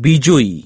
বিজয়ী